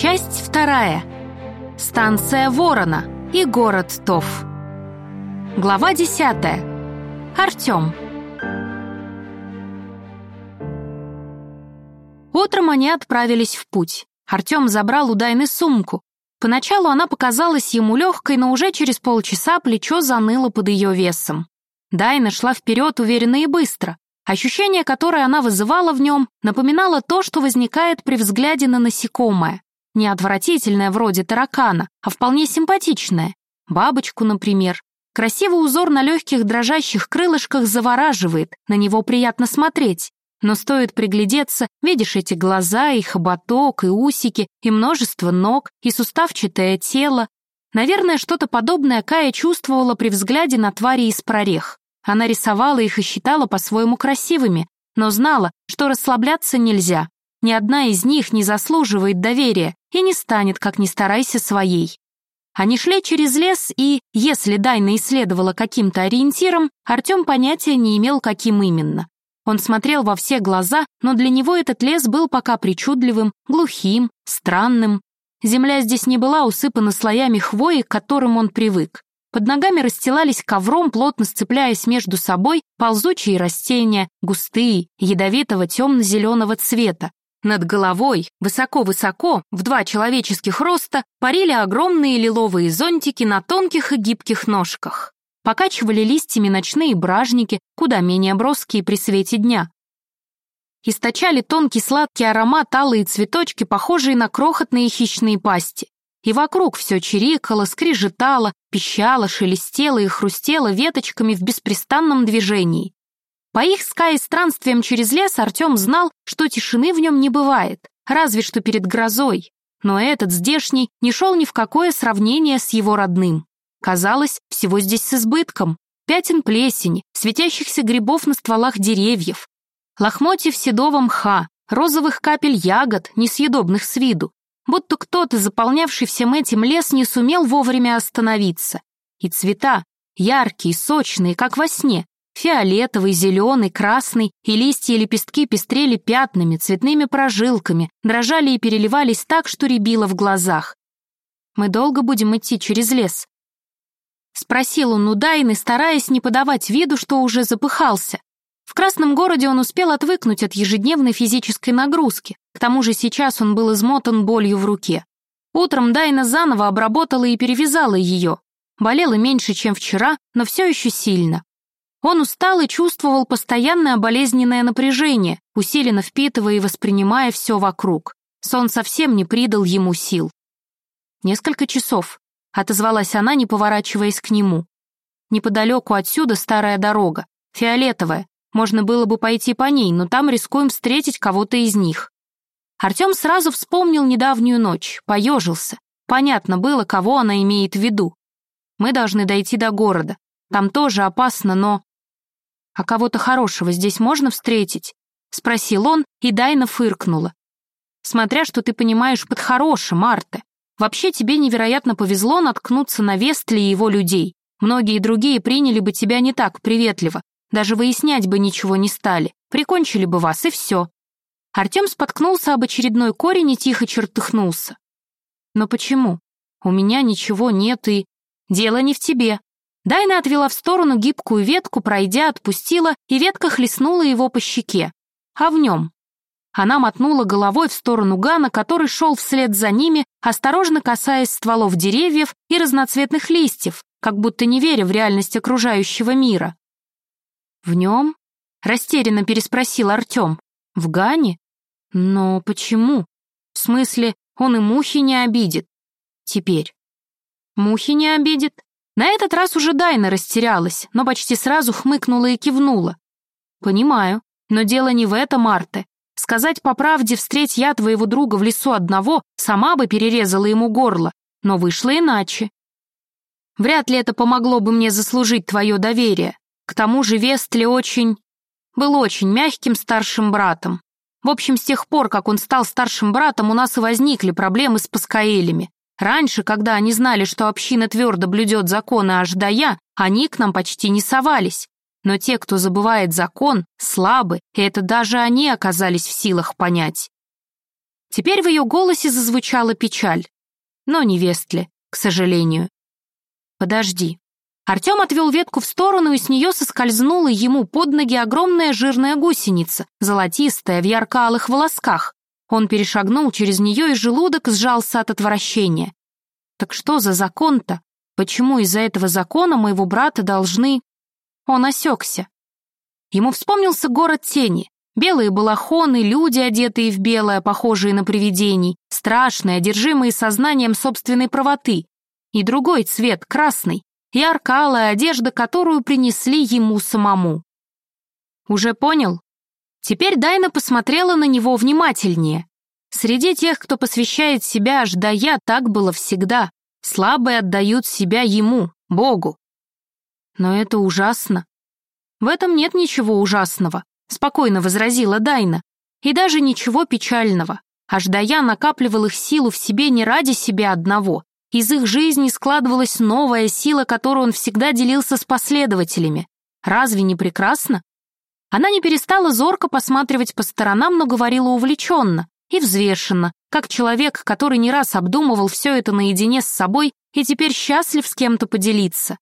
Часть вторая. Станция Ворона и город Тов. Глава десятая. Артем. Утром они отправились в путь. Артем забрал у Дайны сумку. Поначалу она показалась ему легкой, но уже через полчаса плечо заныло под ее весом. Дайна шла вперед уверенно и быстро. Ощущение, которое она вызывала в нем, напоминало то, что возникает при взгляде на насекомое. Не отвратительное вроде таракана, а вполне симпатичное. Бабочку, например. Красивый узор на легких дрожащих крылышках завораживает, на него приятно смотреть. Но стоит приглядеться, видишь эти глаза, и хоботок, и усики, и множество ног, и суставчатое тело. Наверное, что-то подобное Кая чувствовала при взгляде на твари из прорех. Она рисовала их и считала по-своему красивыми, но знала, что расслабляться нельзя. Ни одна из них не заслуживает доверия и не станет, как ни старайся, своей. Они шли через лес, и, если Дайна исследовала каким-то ориентиром, Артем понятия не имел, каким именно. Он смотрел во все глаза, но для него этот лес был пока причудливым, глухим, странным. Земля здесь не была усыпана слоями хвои, к которым он привык. Под ногами расстилались ковром, плотно сцепляясь между собой, ползучие растения, густые, ядовитого темно-зеленого цвета. Над головой, высоко-высоко, в два человеческих роста, парили огромные лиловые зонтики на тонких и гибких ножках. Покачивали листьями ночные бражники, куда менее броские при свете дня. Источали тонкий сладкий аромат алые цветочки, похожие на крохотные хищные пасти. И вокруг все чирикало, скрежетало, пищало, шелестело и хрустело веточками в беспрестанном движении. По их скай странствиям через лес Артем знал, что тишины в нем не бывает, разве что перед грозой. Но этот здешний не шел ни в какое сравнение с его родным. Казалось, всего здесь с избытком. Пятен плесени, светящихся грибов на стволах деревьев, лохмотьев седого мха, розовых капель ягод, несъедобных с виду, будто кто-то, заполнявший всем этим лес, не сумел вовремя остановиться. И цвета, яркие, сочные, как во сне, фиолетовый, зеленый, красный, и листья и лепестки пестрели пятнами, цветными прожилками, дрожали и переливались так, что рябило в глазах. «Мы долго будем идти через лес?» Спросил он у Дайны, стараясь не подавать виду, что уже запыхался. В Красном городе он успел отвыкнуть от ежедневной физической нагрузки, к тому же сейчас он был измотан болью в руке. Утром Дайна заново обработала и перевязала ее. Болела меньше, чем вчера, но все еще сильно. Он устал и чувствовал постоянное болезненное напряжение, усиленно впитывая и воспринимая все вокруг. Сон совсем не придал ему сил. «Несколько часов», — отозвалась она, не поворачиваясь к нему. «Неподалеку отсюда старая дорога, фиолетовая, можно было бы пойти по ней, но там рискуем встретить кого-то из них. Артем сразу вспомнил недавнюю ночь, поежился. Понятно было, кого она имеет в виду. Мы должны дойти до города. Там тоже опасно, но... А кого-то хорошего здесь можно встретить? Спросил он, и Дайна фыркнула. Смотря что ты понимаешь под хорошим, Арте. Вообще тебе невероятно повезло наткнуться на Вестли и его людей. Многие другие приняли бы тебя не так приветливо, даже выяснять бы ничего не стали. Прикончили бы вас, и все. Артем споткнулся об очередной корень и тихо чертыхнулся. Но почему? У меня ничего нет и... Дело не в тебе. Дайна отвела в сторону гибкую ветку, пройдя, отпустила, и ветка хлестнула его по щеке. А в нем? Она мотнула головой в сторону Гана, который шел вслед за ними, осторожно касаясь стволов деревьев и разноцветных листьев, как будто не веря в реальность окружающего мира. «В нем?» — растерянно переспросил Артем. «В Гане? Но почему? В смысле, он и мухи не обидит. Теперь. Мухи не обидит? На этот раз уже Дайна растерялась, но почти сразу хмыкнула и кивнула. Понимаю, но дело не в этом, Марте. Сказать по правде, встреть я твоего друга в лесу одного, сама бы перерезала ему горло, но вышло иначе. Вряд ли это помогло бы мне заслужить твое доверие. К тому же Вестли очень... был очень мягким старшим братом. В общем, с тех пор, как он стал старшим братом, у нас и возникли проблемы с паскаэлями. Раньше, когда они знали, что община твердо блюдет законы аж до я, они к нам почти не совались. Но те, кто забывает закон, слабы, и это даже они оказались в силах понять. Теперь в ее голосе зазвучала печаль. Но не Вестли, к сожалению. «Подожди». Артем отвел ветку в сторону, и с нее соскользнула ему под ноги огромная жирная гусеница, золотистая, в ярко-алых волосках. Он перешагнул через нее, и желудок сжался от отвращения. Так что за закон-то? Почему из-за этого закона моего брата должны... Он осекся. Ему вспомнился город тени. Белые балахоны, люди, одетые в белое, похожие на привидений, страшные, одержимые сознанием собственной правоты. И другой цвет, красный, ярко-алая одежда, которую принесли ему самому. Уже понял? Теперь Дайна посмотрела на него внимательнее. Среди тех, кто посвящает себя аж так было всегда. Слабые отдают себя ему, Богу. Но это ужасно. В этом нет ничего ужасного, спокойно возразила Дайна. И даже ничего печального. Аж до я накапливал их силу в себе не ради себя одного. Из их жизни складывалась новая сила, которую он всегда делился с последователями. Разве не прекрасно? Она не перестала зорко посматривать по сторонам, но говорила увлеченно, и взвешенно, как человек, который не раз обдумывал все это наедине с собой и теперь счастлив с кем-то поделиться.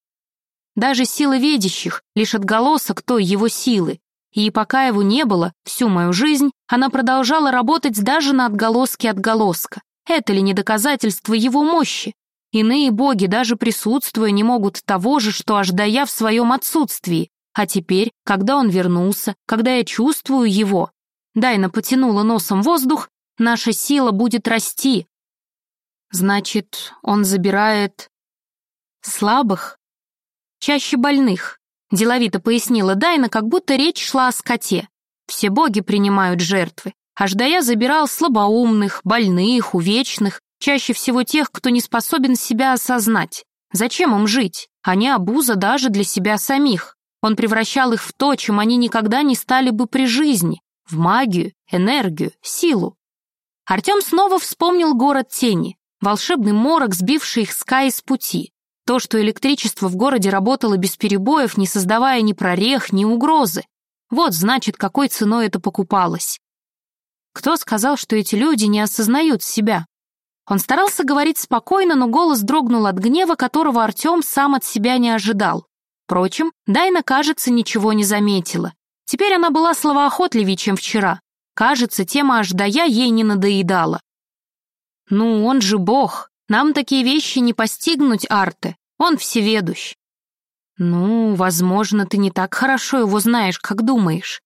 Даже сила видящих — лишь отголосок той его силы, и пока его не было, всю мою жизнь, она продолжала работать даже на отголоске отголоска. Это ли не доказательство его мощи? Иные боги, даже присутствуя, не могут того же, что аж я в своем отсутствии. А теперь, когда он вернулся, когда я чувствую его, Дайна потянула носом воздух наша сила будет расти. Значит, он забирает слабых, чаще больных, деловито пояснила Дайна, как будто речь шла о скоте. Все боги принимают жертвы. Аждая забирал слабоумных, больных, увечных, чаще всего тех, кто не способен себя осознать. Зачем им жить? Они обуза даже для себя самих. Он превращал их в то, чем они никогда не стали бы при жизни, в магию, энергию, силу. Артем снова вспомнил город тени, волшебный морок, сбивший их с Каи с пути. То, что электричество в городе работало без перебоев, не создавая ни прорех, ни угрозы. Вот, значит, какой ценой это покупалось. Кто сказал, что эти люди не осознают себя? Он старался говорить спокойно, но голос дрогнул от гнева, которого Артем сам от себя не ожидал. Впрочем, Дайна, кажется, ничего не заметила. Теперь она была словоохотливее, чем вчера. Кажется, тема Аждая ей не надоедала. «Ну, он же бог. Нам такие вещи не постигнуть, Арте. Он всеведущ». «Ну, возможно, ты не так хорошо его знаешь, как думаешь».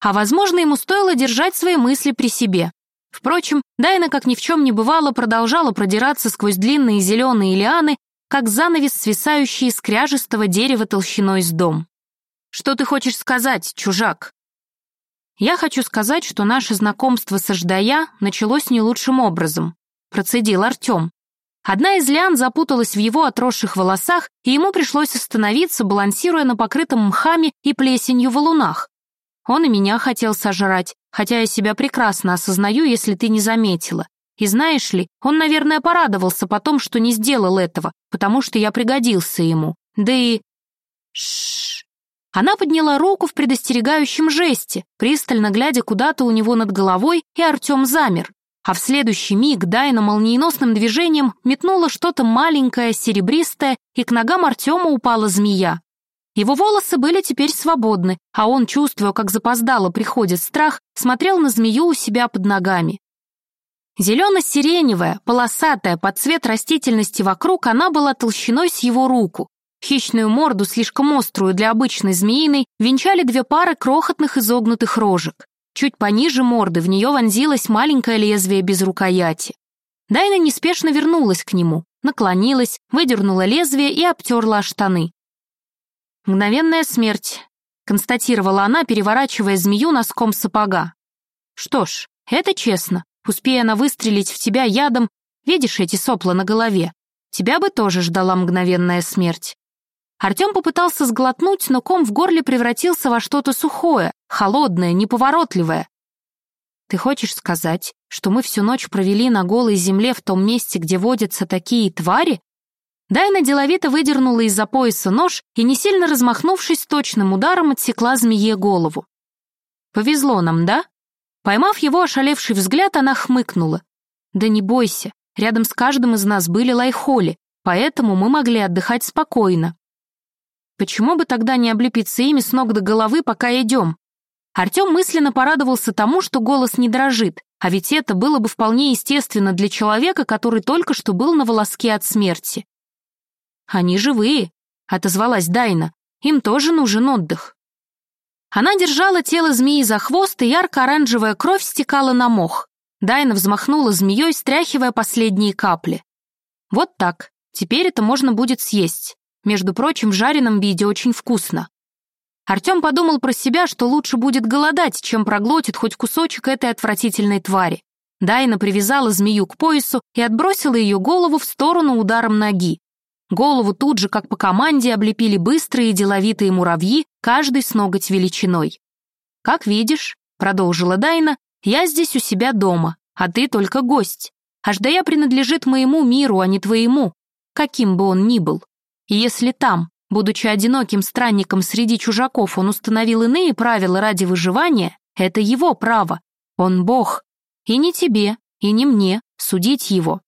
А возможно, ему стоило держать свои мысли при себе. Впрочем, Дайна, как ни в чем не бывало, продолжала продираться сквозь длинные зеленые лианы, как занавес, свисающий из кряжестого дерева толщиной с дом. «Что ты хочешь сказать, чужак?» «Я хочу сказать, что наше знакомство с Аждая началось не лучшим образом», процедил Артем. Одна из лиан запуталась в его отросших волосах, и ему пришлось остановиться, балансируя на покрытом мхами и плесенью валунах. Он и меня хотел сожрать, хотя я себя прекрасно осознаю, если ты не заметила. И знаешь ли, он, наверное, порадовался потом, что не сделал этого, потому что я пригодился ему. Да и... Шш. Она подняла руку в предостерегающем жесте, пристально глядя куда-то у него над головой, и Артем замер. А в следующий миг Дайна молниеносным движением метнула что-то маленькое, серебристое, и к ногам Артема упала змея. Его волосы были теперь свободны, а он, чувствуя, как запоздало приходит страх, смотрел на змею у себя под ногами. Зелено-сиреневая, полосатая, под цвет растительности вокруг, она была толщиной с его руку, Хищную морду, слишком острую для обычной змеиной, венчали две пары крохотных изогнутых рожек. Чуть пониже морды в нее вонзилось маленькое лезвие без рукояти. Дайна неспешно вернулась к нему, наклонилась, выдернула лезвие и обтерла штаны. «Мгновенная смерть», — констатировала она, переворачивая змею носком сапога. «Что ж, это честно. Успея она выстрелить в тебя ядом, видишь эти сопла на голове, тебя бы тоже ждала мгновенная смерть. Артем попытался сглотнуть, но ком в горле превратился во что-то сухое, холодное, неповоротливое. «Ты хочешь сказать, что мы всю ночь провели на голой земле в том месте, где водятся такие твари?» Дайна деловито выдернула из-за пояса нож и, не сильно размахнувшись, точным ударом отсекла змее голову. «Повезло нам, да?» Поймав его ошалевший взгляд, она хмыкнула. «Да не бойся, рядом с каждым из нас были лайхоли, поэтому мы могли отдыхать спокойно». «Почему бы тогда не облепиться ими с ног до головы, пока идем?» Артем мысленно порадовался тому, что голос не дрожит, а ведь это было бы вполне естественно для человека, который только что был на волоске от смерти. «Они живые», — отозвалась Дайна, — «им тоже нужен отдых». Она держала тело змеи за хвост, и ярко-оранжевая кровь стекала на мох. Дайна взмахнула змеей, стряхивая последние капли. Вот так. Теперь это можно будет съесть. Между прочим, в жареном виде очень вкусно. Артем подумал про себя, что лучше будет голодать, чем проглотит хоть кусочек этой отвратительной твари. Дайна привязала змею к поясу и отбросила ее голову в сторону ударом ноги. Голову тут же, как по команде, облепили быстрые и деловитые муравьи, каждый с ноготь величиной. «Как видишь», — продолжила Дайна, — «я здесь у себя дома, а ты только гость. Аждая принадлежит моему миру, а не твоему, каким бы он ни был. И если там, Будучи одиноким странником среди чужаков, он установил иные правила ради выживания. Это его право. Он бог. И не тебе, и не мне судить его.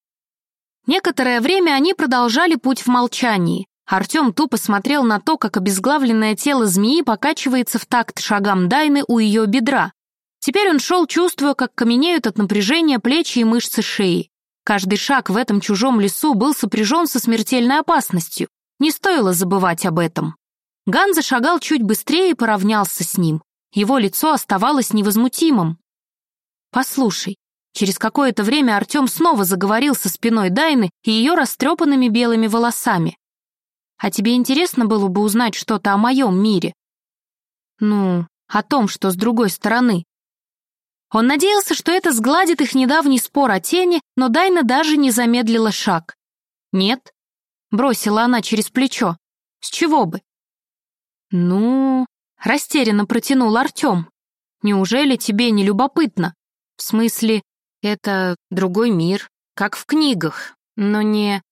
Некоторое время они продолжали путь в молчании. Артем тупо смотрел на то, как обезглавленное тело змеи покачивается в такт шагам Дайны у ее бедра. Теперь он шел, чувствуя, как каменеют от напряжения плечи и мышцы шеи. Каждый шаг в этом чужом лесу был сопряжен со смертельной опасностью. Не стоило забывать об этом. Ган зашагал чуть быстрее и поравнялся с ним. Его лицо оставалось невозмутимым. «Послушай». Через какое-то время Артем снова заговорил со спиной Дайны и ее растрепанными белыми волосами. «А тебе интересно было бы узнать что-то о моем мире?» «Ну, о том, что с другой стороны». Он надеялся, что это сгладит их недавний спор о тени, но Дайна даже не замедлила шаг. «Нет, Бросила она через плечо. С чего бы? Ну, растерянно протянул Артем. Неужели тебе не любопытно? В смысле, это другой мир, как в книгах, но не...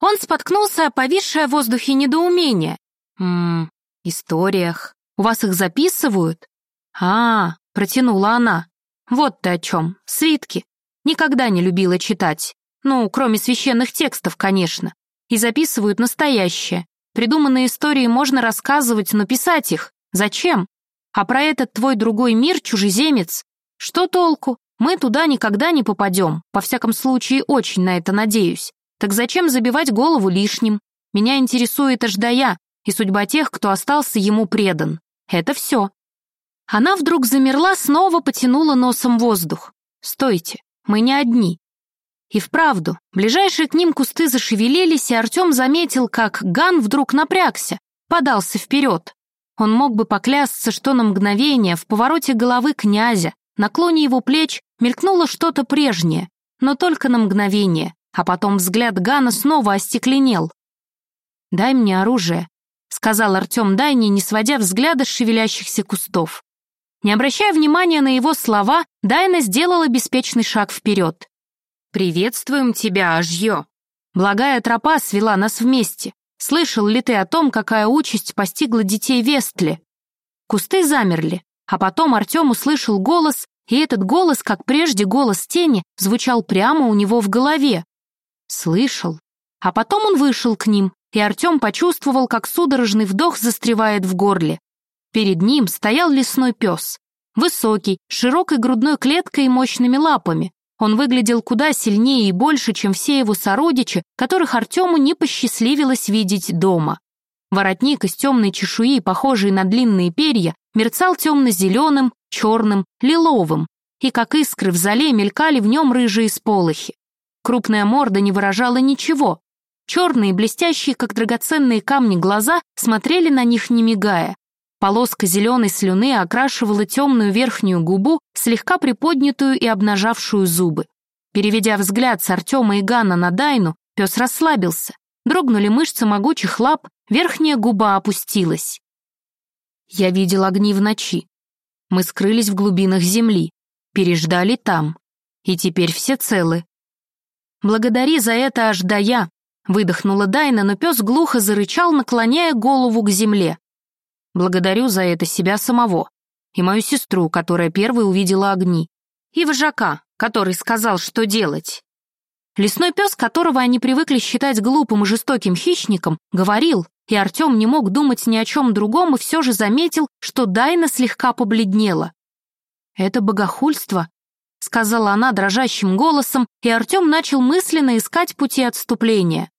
Он споткнулся повисшее в воздухе недоумение. Ммм, историях. У вас их записывают? А, протянула она. Вот ты о чем. Свитки. Никогда не любила читать. Ну, кроме священных текстов, конечно и записывают настоящее. Придуманные истории можно рассказывать, но писать их зачем? А про этот твой другой мир, чужеземец, что толку? Мы туда никогда не попадем, по всяком случае очень на это надеюсь. Так зачем забивать голову лишним? Меня интересует Аждая и судьба тех, кто остался ему предан. Это все. Она вдруг замерла, снова потянула носом воздух. «Стойте, мы не одни. И вправду, ближайшие к ним кусты зашевелились, и Артем заметил, как Ган вдруг напрягся, подался вперед. Он мог бы поклясться, что на мгновение в повороте головы князя, наклоне его плеч, мелькнуло что-то прежнее, но только на мгновение, а потом взгляд Гана снова остекленел. «Дай мне оружие», — сказал Артем Дайне, не сводя взгляда с шевелящихся кустов. Не обращая внимания на его слова, Дайна сделала беспечный шаг вперед. «Приветствуем тебя, Ажьё! Благая тропа свела нас вместе. Слышал ли ты о том, какая участь постигла детей Вестли?» Кусты замерли, а потом Артем услышал голос, и этот голос, как прежде голос тени, звучал прямо у него в голове. Слышал. А потом он вышел к ним, и Артем почувствовал, как судорожный вдох застревает в горле. Перед ним стоял лесной пес. Высокий, широкой грудной клеткой и мощными лапами. Он выглядел куда сильнее и больше, чем все его сородичи, которых Артему не посчастливилось видеть дома. Воротник из темной чешуи, похожий на длинные перья, мерцал темно-зеленым, черным, лиловым, и как искры в зале мелькали в нем рыжие сполохи. Крупная морда не выражала ничего. Черные, блестящие, как драгоценные камни, глаза смотрели на них не мигая, Полоска зеленой слюны окрашивала темную верхнюю губу, слегка приподнятую и обнажавшую зубы. Переведя взгляд с Артема и Гана на Дайну, пес расслабился. Дрогнули мышцы могучих лап, верхняя губа опустилась. Я видел огни в ночи. Мы скрылись в глубинах земли, переждали там. И теперь все целы. Благодари за это аж до я, выдохнула Дайна, но пес глухо зарычал, наклоняя голову к земле. Благодарю за это себя самого и мою сестру, которая первой увидела огни. и вожака, который сказал, что делать. Лесной пес, которого они привыкли считать глупым и жестоким хищником, говорил, и Артем не мог думать ни о чем другом и все же заметил, что Дайна слегка побледнела. «Это богохульство», — сказала она дрожащим голосом, и Артем начал мысленно искать пути отступления.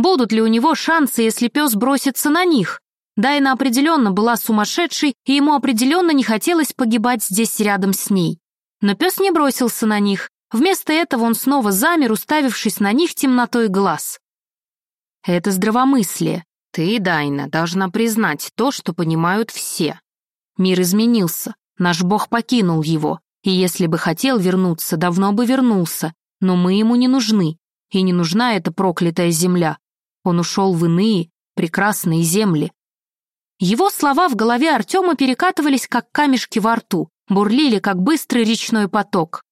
Будут ли у него шансы, если пес бросится на них? Дайна определенно была сумасшедшей, и ему определенно не хотелось погибать здесь рядом с ней. Но пес не бросился на них. Вместо этого он снова замер, уставившись на них темнотой глаз. Это здравомыслие. Ты, Дайна, должна признать то, что понимают все. Мир изменился, наш бог покинул его, и если бы хотел вернуться, давно бы вернулся, но мы ему не нужны, и не нужна эта проклятая земля. Он ушел в иные, прекрасные земли. Его слова в голове Артема перекатывались, как камешки во рту, бурлили, как быстрый речной поток.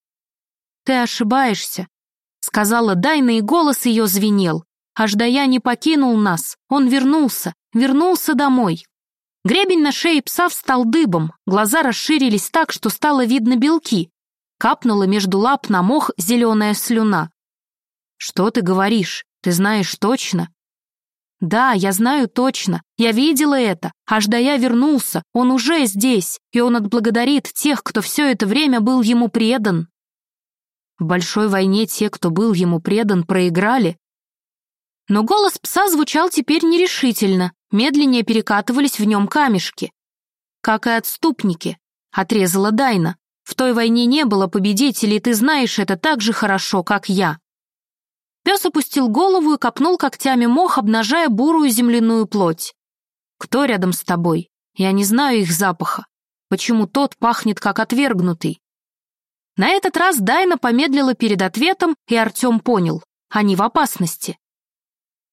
«Ты ошибаешься», — сказала Дайна, и голос ее звенел. Аждая не покинул нас, он вернулся, вернулся домой. Гребень на шее пса встал дыбом, глаза расширились так, что стало видно белки. Капнула между лап на мох зеленая слюна. «Что ты говоришь? Ты знаешь точно?» «Да, я знаю точно. Я видела это. Аждая вернулся. Он уже здесь, и он отблагодарит тех, кто все это время был ему предан». В большой войне те, кто был ему предан, проиграли, но голос пса звучал теперь нерешительно, медленнее перекатывались в нем камешки. «Как и отступники», — отрезала Дайна. «В той войне не было победителей, ты знаешь это так же хорошо, как я». Пес опустил голову и копнул когтями мох, обнажая бурую земляную плоть. «Кто рядом с тобой? Я не знаю их запаха. Почему тот пахнет как отвергнутый?» На этот раз Дайна помедлила перед ответом, и Артем понял. Они в опасности.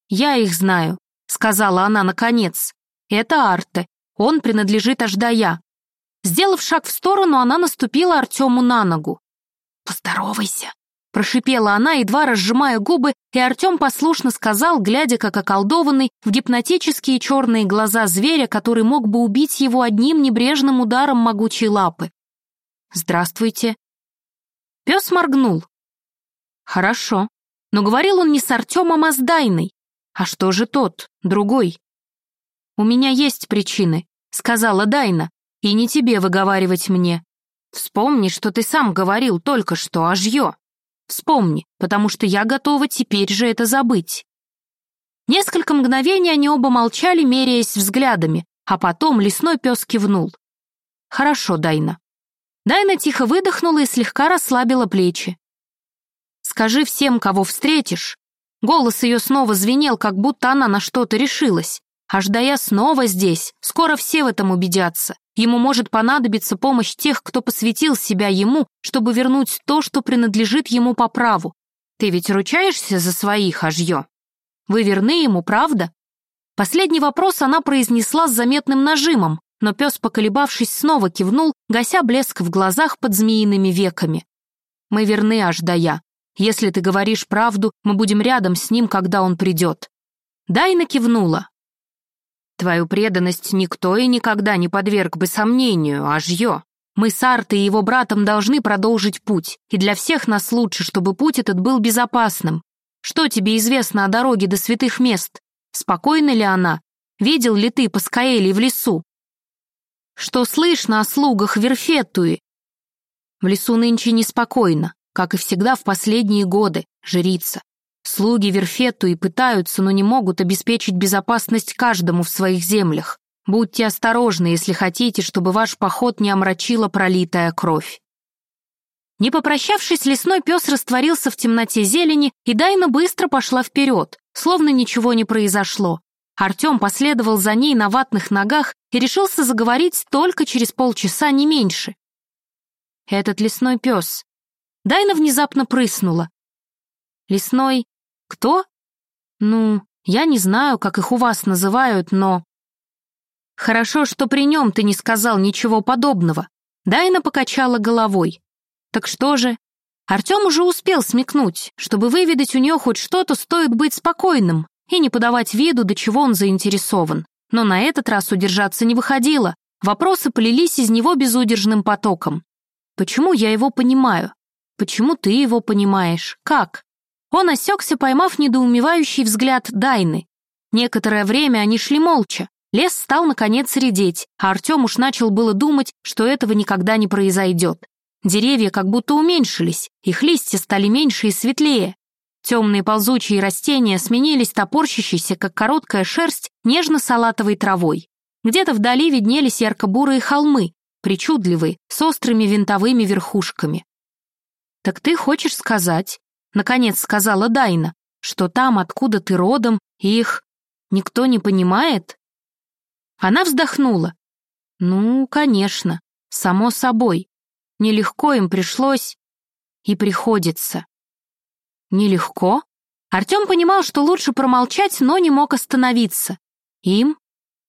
«Я их знаю», — сказала она наконец. «Это Арте. Он принадлежит Аждая». Сделав шаг в сторону, она наступила Артему на ногу. «Поздоровайся», — прошипела она, едва разжимая губы, и Артем послушно сказал, глядя как околдованный, в гипнотические черные глаза зверя, который мог бы убить его одним небрежным ударом могучей лапы. «Здравствуйте». Пес моргнул. «Хорошо», но говорил он не с Артемом, а с Дайной. «А что же тот, другой?» «У меня есть причины», — сказала Дайна, «и не тебе выговаривать мне. Вспомни, что ты сам говорил только что о жье. Вспомни, потому что я готова теперь же это забыть». Несколько мгновений они оба молчали, меряясь взглядами, а потом лесной пес кивнул. «Хорошо, Дайна». Дайна тихо выдохнула и слегка расслабила плечи. «Скажи всем, кого встретишь, Голос ее снова звенел, как будто она на что-то решилась. Аж да я снова здесь, скоро все в этом убедятся. Ему может понадобиться помощь тех, кто посвятил себя ему, чтобы вернуть то, что принадлежит ему по праву. Ты ведь ручаешься за своих, Ажьё? Вы верны ему, правда? Последний вопрос она произнесла с заметным нажимом, но пес, поколебавшись, снова кивнул, гася блеск в глазах под змеиными веками. «Мы верны, Аждая. Если ты говоришь правду, мы будем рядом с ним, когда он придет». Дайна кивнула. «Твою преданность никто и никогда не подверг бы сомнению, ажьё. Мы с Артой и его братом должны продолжить путь, и для всех нас лучше, чтобы путь этот был безопасным. Что тебе известно о дороге до святых мест? Спокойна ли она? Видел ли ты Паскаэли в лесу? Что слышно о слугах Верфетуи? В лесу нынче неспокойно. Как и всегда в последние годы, жрица. Слуги Верфетту и пытаются, но не могут обеспечить безопасность каждому в своих землях. Будьте осторожны, если хотите, чтобы ваш поход не омрачила пролитая кровь. Не попрощавшись, лесной пес растворился в темноте зелени, и Дайна быстро пошла вперед, словно ничего не произошло. Артем последовал за ней на ватных ногах и решился заговорить только через полчаса, не меньше. «Этот лесной пес, Дайна внезапно прыснула. «Лесной? Кто? Ну, я не знаю, как их у вас называют, но...» «Хорошо, что при нем ты не сказал ничего подобного». Дайна покачала головой. «Так что же?» Артем уже успел смекнуть, чтобы выведать у нее хоть что-то, стоит быть спокойным и не подавать виду, до чего он заинтересован. Но на этот раз удержаться не выходило, вопросы полились из него безудержным потоком. Почему я его понимаю? Почему ты его понимаешь? Как? Он осекся, поймав недоумевающий взгляд Дайны. Некоторое время они шли молча. Лес стал, наконец, редеть, а Артем уж начал было думать, что этого никогда не произойдет. Деревья как будто уменьшились, их листья стали меньше и светлее. Темные ползучие растения сменились топорщащейся, как короткая шерсть, нежно-салатовой травой. Где-то вдали виднелись ярко-бурые холмы, причудливые, с острыми винтовыми верхушками. «Так ты хочешь сказать, — наконец сказала Дайна, — что там, откуда ты родом, их никто не понимает?» Она вздохнула. «Ну, конечно, само собой. Нелегко им пришлось и приходится». «Нелегко?» Артем понимал, что лучше промолчать, но не мог остановиться. «Им?»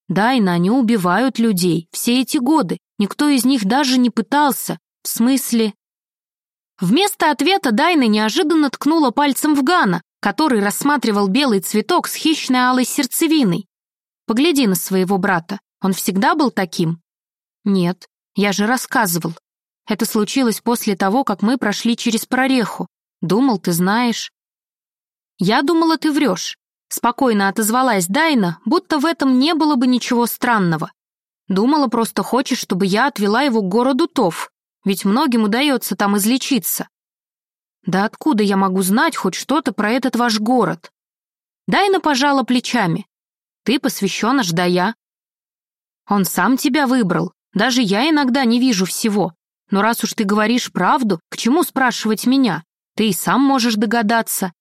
«Дайна, они убивают людей все эти годы. Никто из них даже не пытался. В смысле...» Вместо ответа Дайна неожиданно ткнула пальцем в Гана, который рассматривал белый цветок с хищной алой сердцевиной. Погляди на своего брата. Он всегда был таким? Нет, я же рассказывал. Это случилось после того, как мы прошли через прореху. Думал, ты знаешь. Я думала, ты врешь. Спокойно отозвалась Дайна, будто в этом не было бы ничего странного. Думала, просто хочешь, чтобы я отвела его к городу Тов, ведь многим удается там излечиться. Да откуда я могу знать хоть что-то про этот ваш город? Дайна пожала плечами. Ты посвящен Аждая. Он сам тебя выбрал. Даже я иногда не вижу всего. Но раз уж ты говоришь правду, к чему спрашивать меня? Ты и сам можешь догадаться.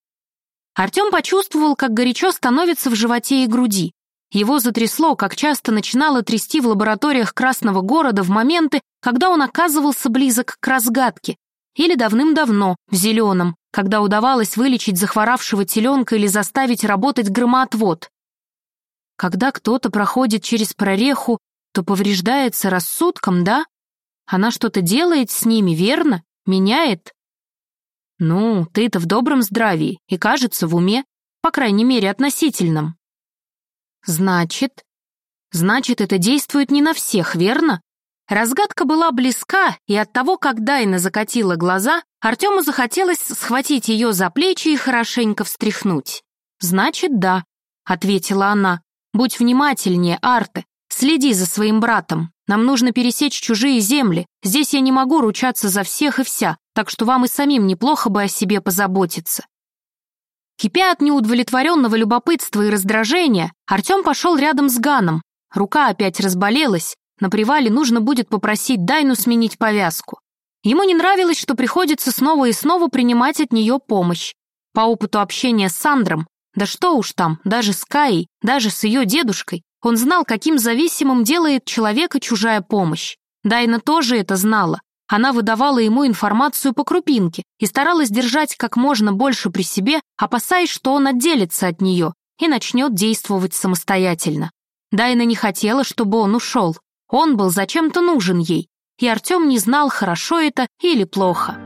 Артем почувствовал, как горячо становится в животе и груди. Его затрясло, как часто начинало трясти в лабораториях Красного города в моменты, когда он оказывался близок к разгадке, или давным-давно, в зеленом, когда удавалось вылечить захворавшего теленка или заставить работать громоотвод. Когда кто-то проходит через прореху, то повреждается рассудком, да? Она что-то делает с ними, верно? Меняет? Ну, ты-то в добром здравии и, кажется, в уме, по крайней мере, относительном. Значит? Значит, это действует не на всех, верно? Разгадка была близка, и от того, как Дайна закатила глаза, Артему захотелось схватить ее за плечи и хорошенько встряхнуть. «Значит, да», — ответила она. Будь внимательнее, Арте. Следи за своим братом. Нам нужно пересечь чужие земли. Здесь я не могу ручаться за всех и вся, так что вам и самим неплохо бы о себе позаботиться». Кипя от неудовлетворенного любопытства и раздражения, Артем пошел рядом с Ганом. Рука опять разболелась. На привале нужно будет попросить Дайну сменить повязку. Ему не нравилось, что приходится снова и снова принимать от нее помощь. По опыту общения с Сандром, да что уж там, даже с Каей, даже с ее дедушкой, он знал, каким зависимым делает человека чужая помощь. Дайна тоже это знала. Она выдавала ему информацию по крупинке и старалась держать как можно больше при себе, опасаясь, что он отделится от нее и начнет действовать самостоятельно. Дайна не хотела, чтобы он ушел. Он был зачем-то нужен ей, и Артем не знал, хорошо это или плохо.